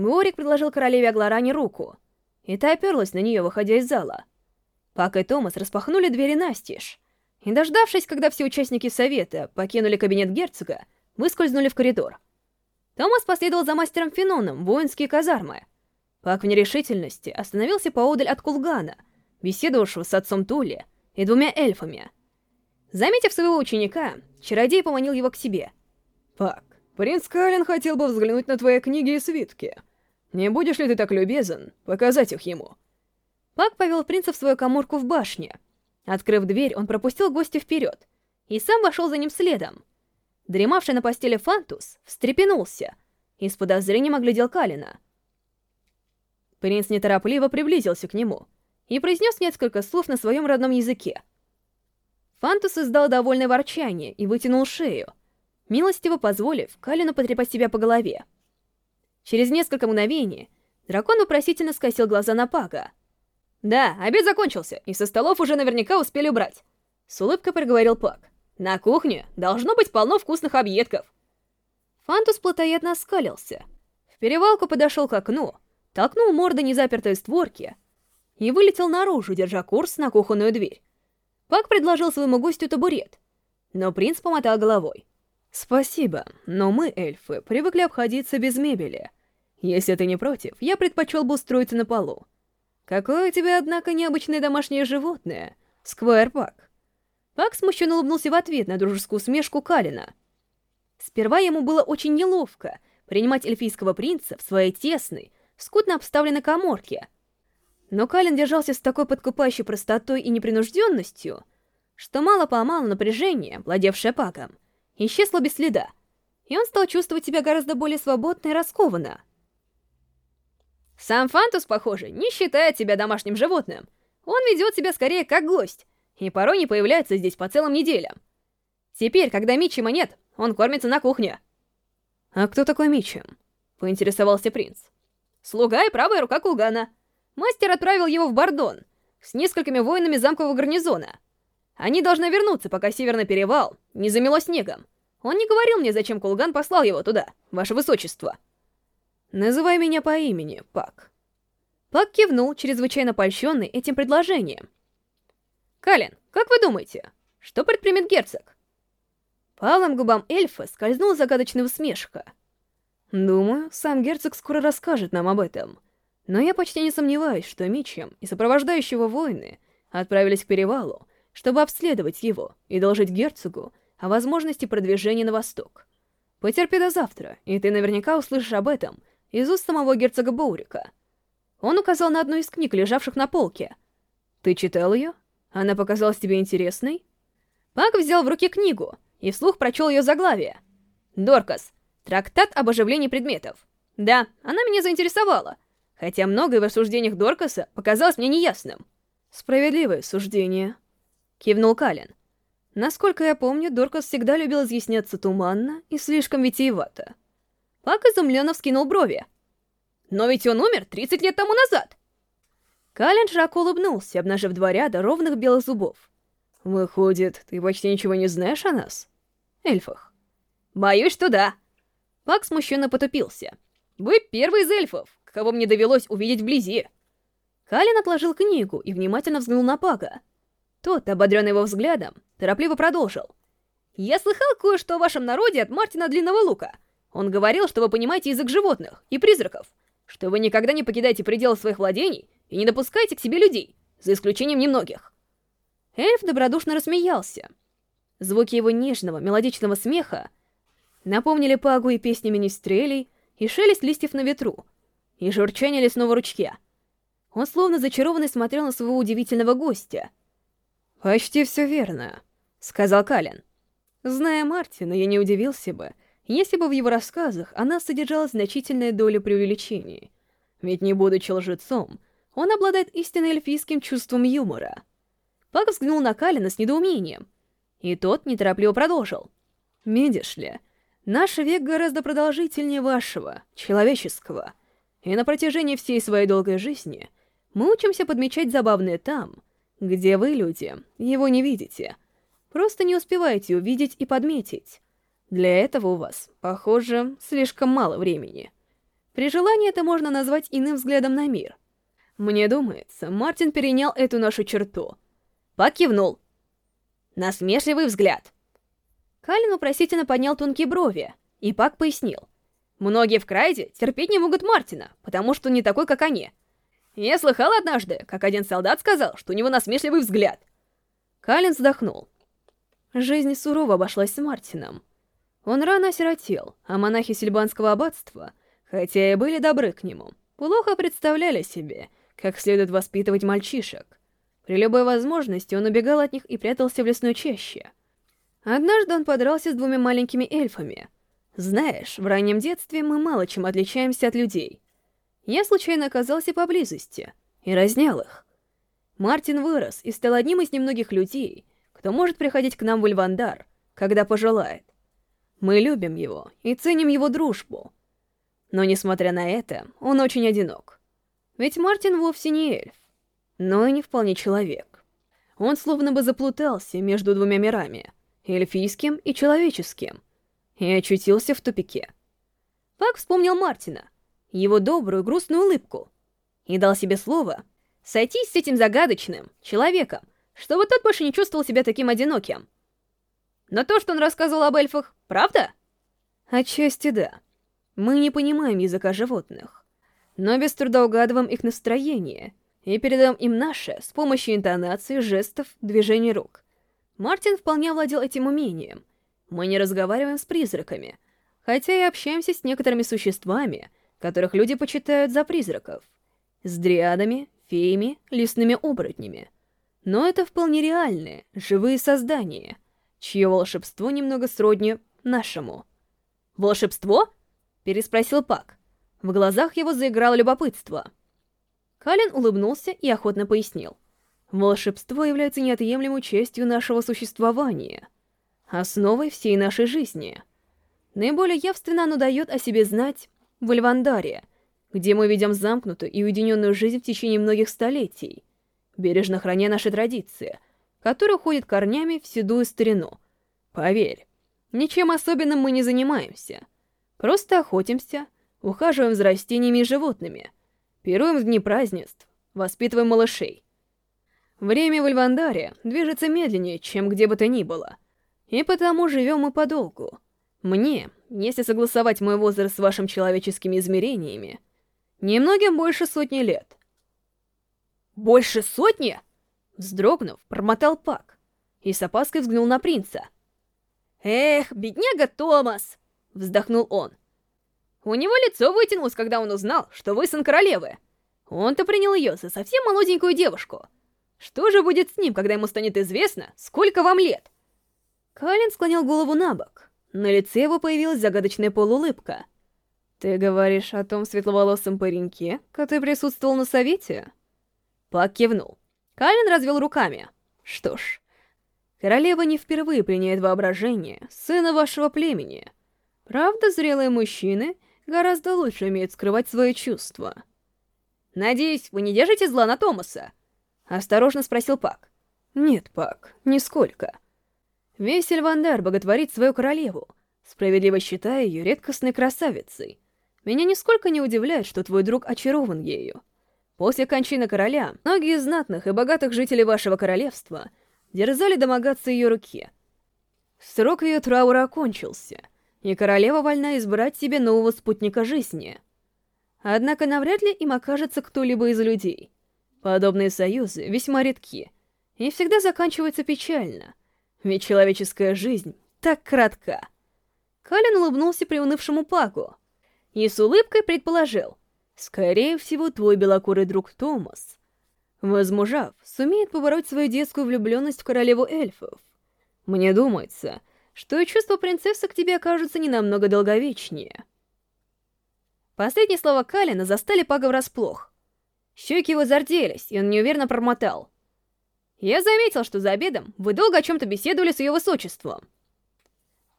Горик предложил королеве Агларане руку, и та оперлась на нее, выходя из зала. Пак и Томас распахнули двери настежь, и, дождавшись, когда все участники совета покинули кабинет герцога, выскользнули в коридор. Томас последовал за мастером Феноном в воинские казармы. Пак в нерешительности остановился поодаль от Кулгана, беседовавшего с отцом Тули и двумя эльфами. Заметив своего ученика, чародей поманил его к себе. «Пак, принц Калин хотел бы взглянуть на твои книги и свитки. Не будешь ли ты так любезен показать их ему?» Пак повел принца в свою коморку в башне. Открыв дверь, он пропустил гостя вперед и сам вошел за ним следом. Дремавший на постели Фантус встрепенулся и с подозрением оглядел Калина. Принц неторопливо приблизился к нему и произнес несколько слов на своем родном языке. Фантус издал довольное ворчание и вытянул шею, милостиво позволив Калину потрепать себя по голове. Через несколько мгновений дракон вопросительно скосил глаза на Пага. «Да, обед закончился, и со столов уже наверняка успели убрать», — с улыбкой проговорил Пак. «На кухне должно быть полно вкусных объедков». Фантус плотоядно оскалился. В перевалку подошел к окну, толкнул мордой незапертые створки и вылетел наружу, держа курс на кухонную дверь. Пак предложил своему гостю табурет, но принц помотал головой. «Спасибо, но мы, эльфы, привыкли обходиться без мебели. Если ты не против, я предпочел бы устроиться на полу. Какое у тебя, однако, необычное домашнее животное, Сквайр Пак». Пак смущенно улыбнулся в ответ на дружескую смешку Калина. Сперва ему было очень неловко принимать эльфийского принца в своей тесной, скудно обставленной коморке. Но Калин держался с такой подкупающей простотой и непринужденностью, что мало-помалу напряжение, владевшее Паком, исчезло без следа, и он стал чувствовать себя гораздо более свободно и раскованно. Сам Фантус, похоже, не считает себя домашним животным. Он ведет себя скорее как гость, и порой не появляется здесь по целым неделям. Теперь, когда Митчима нет, он кормится на кухне. «А кто такой Митчим?» — поинтересовался принц. Слуга и правая рука Кулгана. Мастер отправил его в Бардон с несколькими воинами замкового гарнизона. Они должны вернуться, пока Северный Перевал не замело снегом. Он не говорил мне, зачем Кулган послал его туда, ваше высочество. Называй меня по имени, Пак. Пак кивнул, чрезвычайно польщенный этим предложением. Калин, как вы думаете, что предпримет герцог? По губам эльфа скользнула загадочная усмешка — Думаю, сам герцог скоро расскажет нам об этом. Но я почти не сомневаюсь, что Мичем и сопровождающего воины отправились к перевалу, чтобы обследовать его и доложить герцогу о возможности продвижения на восток. Потерпи до завтра, и ты наверняка услышишь об этом из уст самого герцога Боурика. Он указал на одну из книг, лежавших на полке. Ты читал ее? Она показалась тебе интересной? Пак взял в руки книгу и вслух прочел ее заглавие. «Доркас. Трактат об оживлении предметов. Да, она меня заинтересовала, хотя многое в рассуждениях Доркаса показалось мне неясным. «Справедливое суждение», — кивнул Калин. Насколько я помню, Доркас всегда любил изъясняться туманно и слишком витиевато. Пак изумленно вскинул брови. «Но ведь он умер 30 лет тому назад!» Калин широко улыбнулся, обнажив два ряда ровных белых зубов. «Выходит, ты почти ничего не знаешь о нас? Эльфах?» «Боюсь, что да», Пак смущенно потупился. «Вы первый из эльфов, кого мне довелось увидеть вблизи!» Калин отложил книгу и внимательно взглянул на Пага. Тот, ободренный его взглядом, торопливо продолжил. «Я слыхал кое-что о вашем народе от Мартина Длинного Лука. Он говорил, что вы понимаете язык животных и призраков, что вы никогда не покидаете пределы своих владений и не допускаете к себе людей, за исключением немногих». Эльф добродушно рассмеялся. Звуки его нежного, мелодичного смеха напомнили Пагу и песни министрелей, и шелест листьев на ветру, и журчание лесного ручья. Он словно зачарованный смотрел на своего удивительного гостя. «Почти все верно», — сказал Калин. Зная Мартина, я не удивился бы, если бы в его рассказах она содержала значительная доля преувеличений. Ведь не будучи лжецом, он обладает истинно эльфийским чувством юмора. Пак взглянул на Калина с недоумением, и тот неторопливо продолжил. «Видишь ли, Наш век гораздо продолжительнее вашего, человеческого. И на протяжении всей своей долгой жизни мы учимся подмечать забавное там, где вы, люди, его не видите. Просто не успеваете увидеть и подметить. Для этого у вас, похоже, слишком мало времени. При желании это можно назвать иным взглядом на мир. Мне думается, Мартин перенял эту нашу черту. Пак кивнул. Насмешливый взгляд. Калин вопросительно поднял тонкие брови, и Пак пояснил. Многие в Крайде терпеть не могут Мартина, потому что он не такой, как они. Я слыхал однажды, как один солдат сказал, что у него насмешливый взгляд. Калин вздохнул. Жизнь сурово обошлась с Мартином. Он рано осиротел, а монахи Сильбанского аббатства, хотя и были добры к нему, плохо представляли себе, как следует воспитывать мальчишек. При любой возможности он убегал от них и прятался в лесной чаще. Однажды он подрался с двумя маленькими эльфами. Знаешь, в раннем детстве мы мало чем отличаемся от людей. Я случайно оказался поблизости и разнял их. Мартин вырос и стал одним из немногих людей, кто может приходить к нам в Ильвандар, когда пожелает. Мы любим его и ценим его дружбу. Но, несмотря на это, он очень одинок. Ведь Мартин вовсе не эльф, но и не вполне человек. Он словно бы заплутался между двумя мирами, эльфийским и человеческим, и очутился в тупике. Пак вспомнил Мартина, его добрую грустную улыбку, и дал себе слово сойтись с этим загадочным человеком, чтобы тот больше не чувствовал себя таким одиноким. Но то, что он рассказывал об эльфах, правда? Отчасти да. Мы не понимаем языка животных, но без труда угадываем их настроение и передаем им наше с помощью интонации, жестов, движений рук. Мартин вполне владел этим умением. Мы не разговариваем с призраками, хотя и общаемся с некоторыми существами, которых люди почитают за призраков. С дриадами, феями, лесными оборотнями. Но это вполне реальные, живые создания, чье волшебство немного сродни нашему. «Волшебство?» — переспросил Пак. В глазах его заиграло любопытство. Калин улыбнулся и охотно пояснил. «Волшебство является неотъемлемой частью нашего существования, основой всей нашей жизни. Наиболее явственно оно дает о себе знать в Альвандаре, где мы ведем замкнутую и уединенную жизнь в течение многих столетий, бережно храня наши традиции, которые уходят корнями в седую старину. Поверь, ничем особенным мы не занимаемся. Просто охотимся, ухаживаем за растениями и животными, пируем в дни празднеств, воспитываем малышей. Время в Альвандаре движется медленнее, чем где бы то ни было, и потому живем мы подолгу. Мне, если согласовать мой возраст с вашим человеческими измерениями, Немногим больше сотни лет. «Больше сотни?» Вздрогнув, промотал Пак и с опаской взглянул на принца. «Эх, бедняга Томас!» — вздохнул он. У него лицо вытянулось, когда он узнал, что вы сын королевы. Он-то принял ее за совсем молоденькую девушку. Что же будет с ним, когда ему станет известно, сколько вам лет? Калин склонил голову на бок. На лице его появилась загадочная полуулыбка — «Ты говоришь о том светловолосом пареньке, который присутствовал на совете?» Пак кивнул. Калин развел руками. «Что ж, королева не впервые пленяет воображение сына вашего племени. Правда, зрелые мужчины гораздо лучше умеют скрывать свои чувства». «Надеюсь, вы не держите зла на Томаса?» Осторожно спросил Пак. «Нет, Пак, нисколько. Весь Эльвандар боготворит свою королеву, справедливо считая ее редкостной красавицей. Меня нисколько не удивляет, что твой друг очарован ею. После кончины короля, многие знатных и богатых жителей вашего королевства дерзали домогаться ее руки. Срок ее траура окончился, и королева вольна избрать себе нового спутника жизни. Однако навряд ли им окажется кто-либо из людей. Подобные союзы весьма редки и всегда заканчиваются печально, ведь человеческая жизнь так кратка. Калин улыбнулся приунывшему Паку, и с улыбкой предположил. Скорее всего, твой белокурый друг Томас, возмужав, сумеет побороть свою детскую влюбленность в королеву эльфов. Мне думается, что чувства принцессы к тебе окажутся не намного долговечнее. Последние слова Калина застали Пага врасплох. Щеки его зарделись, и он неуверенно промотал. Я заметил, что за обедом вы долго о чем-то беседовали с ее высочеством.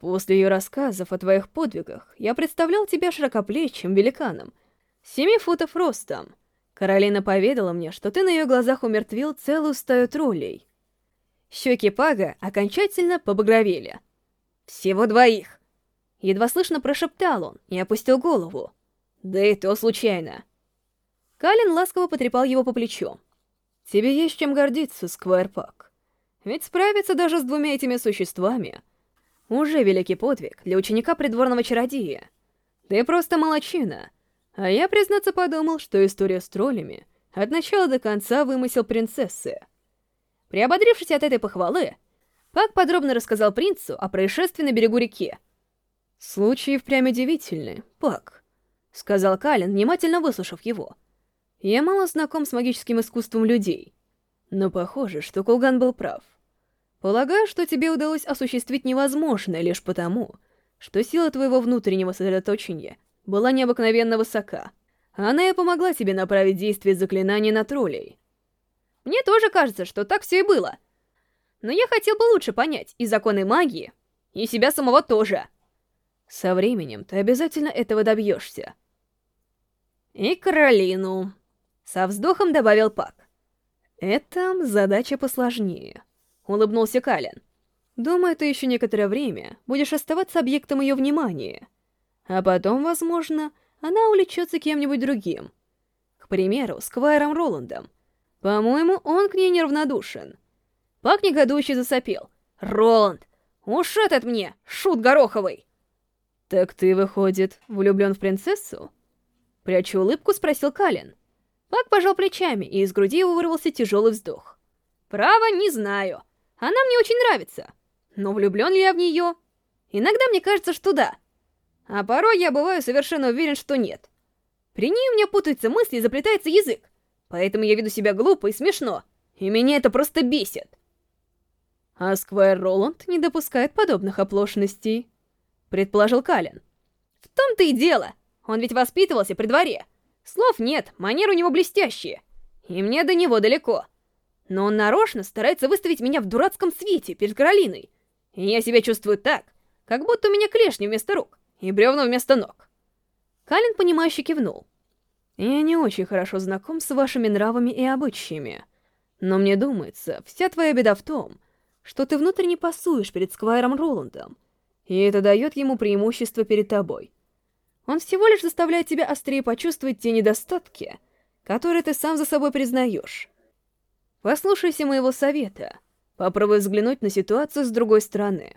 После ее рассказов о твоих подвигах я представлял тебя широкоплечим великаном, семи футов ростом. Каролина поведала мне, что ты на ее глазах умертвил целую стаю троллей. Щеки Пага окончательно побагровели. «Всего двоих!» Едва слышно прошептал он и опустил голову. Да и то случайно. Калин ласково потрепал его по плечу. Тебе есть чем гордиться, Сквайрпак. Ведь справиться даже с двумя этими существами уже великий подвиг для ученика придворного чародея. Ты просто молочина. А я, признаться, подумал, что история с троллями от начала до конца вымысел принцессы. Приободрившись от этой похвалы, Пак подробно рассказал принцу о происшествии на берегу реки. «Случай впрямь удивительный, Пак», — сказал Калин, внимательно выслушав его. «Я мало знаком с магическим искусством людей, но похоже, что Кулган был прав. Полагаю, что тебе удалось осуществить невозможное лишь потому, что сила твоего внутреннего сосредоточения была необыкновенно высока. Она и помогла тебе направить действие заклинания на троллей. Мне тоже кажется, что так все и было. Но я хотел бы лучше понять и законы магии, и себя самого тоже. Со временем ты обязательно этого добьешься. И Каролину. Со вздохом добавил Пак. Это задача посложнее, улыбнулся Кален. Думаю, ты еще некоторое время будешь оставаться объектом ее внимания. А потом, возможно, она увлечется кем-нибудь другим. К примеру, Сквайром Роландом. По-моему, он к ней неравнодушен. Пак негодующе засопел. «Роланд! Уж этот мне, шут гороховый!» «Так ты, выходит, влюблен в принцессу?» Прячу улыбку, спросил Калин. Пак пожал плечами, и из груди его вырвался тяжелый вздох. «Право, не знаю. Она мне очень нравится. Но влюблен ли я в нее? Иногда мне кажется, что да. А порой я бываю совершенно уверен, что нет. При ней у меня путаются мысли и заплетается язык. Поэтому я веду себя глупо и смешно. И меня это просто бесит. А Сквайр Роланд не допускает подобных оплошностей, предположил Калин. В том-то и дело. Он ведь воспитывался при дворе. Слов нет, манеры у него блестящие. И мне до него далеко. Но он нарочно старается выставить меня в дурацком свете перед Каролиной. И я себя чувствую так, как будто у меня клешни вместо рук и бревна вместо ног. Калин, понимающе кивнул. Я не очень хорошо знаком с вашими нравами и обычаями. Но мне думается, вся твоя беда в том, что ты внутренне пасуешь перед Сквайром Роландом, и это дает ему преимущество перед тобой. Он всего лишь заставляет тебя острее почувствовать те недостатки, которые ты сам за собой признаешь. Послушайся моего совета. Попробуй взглянуть на ситуацию с другой стороны.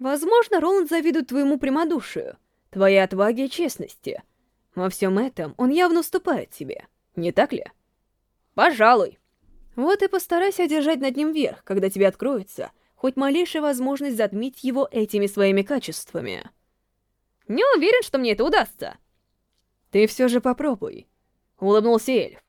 Возможно, Роланд завидует твоему прямодушию, твоей отваге и честности. Во всем этом он явно уступает тебе, не так ли? Пожалуй. Вот и постарайся одержать над ним верх, когда тебе откроется хоть малейшая возможность затмить его этими своими качествами. Не уверен, что мне это удастся. Ты все же попробуй, — улыбнулся эльф.